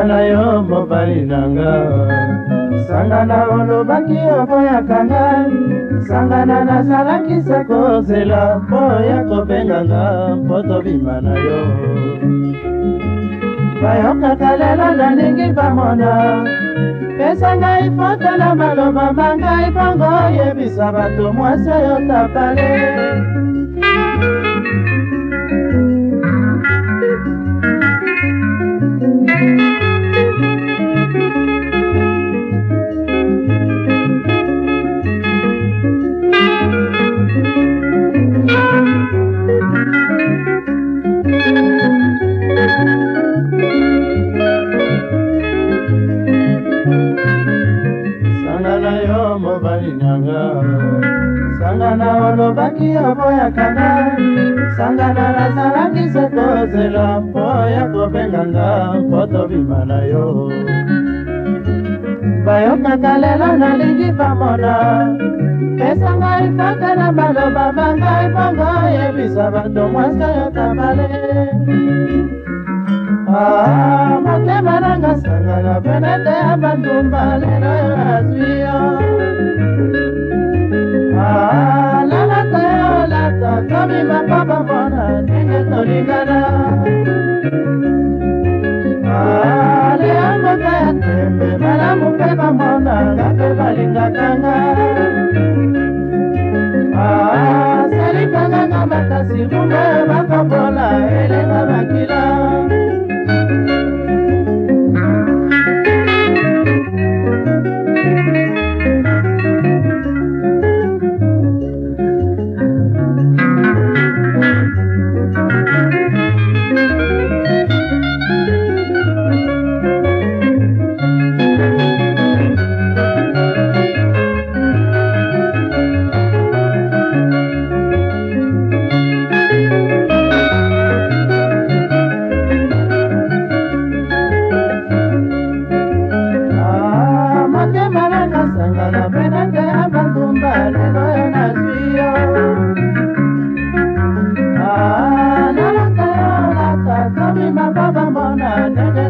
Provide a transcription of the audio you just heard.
sanga na yo mobali nanga sangana olobaki okoyakanga sangana nazalakisa kozela mpo ya kobenganga mpo tobima na yo bayokaka lelo nalingi bamona pesa ngai fotala maloba mangai mpongo oyebisa bato mwasi oyo tapale nanga sangana olobaki oboyakanga sangana nazalaki se kozela mpo ya kobenganga mpo tobima na yo bayokaka lelo nalingi bamona pesa ngai kaka na baloba bangai mpongo yebisa bato mwasi oyo tabale ah, motema nanga sangana penete ya batumba lelo yo azwi yo tobimba mpo bamona ndenge tolingana aleangaka ya tembe malamu mpe bamona ah, nga mpe balingakanga asalikanganga makasi kumbe bakobola na baba mona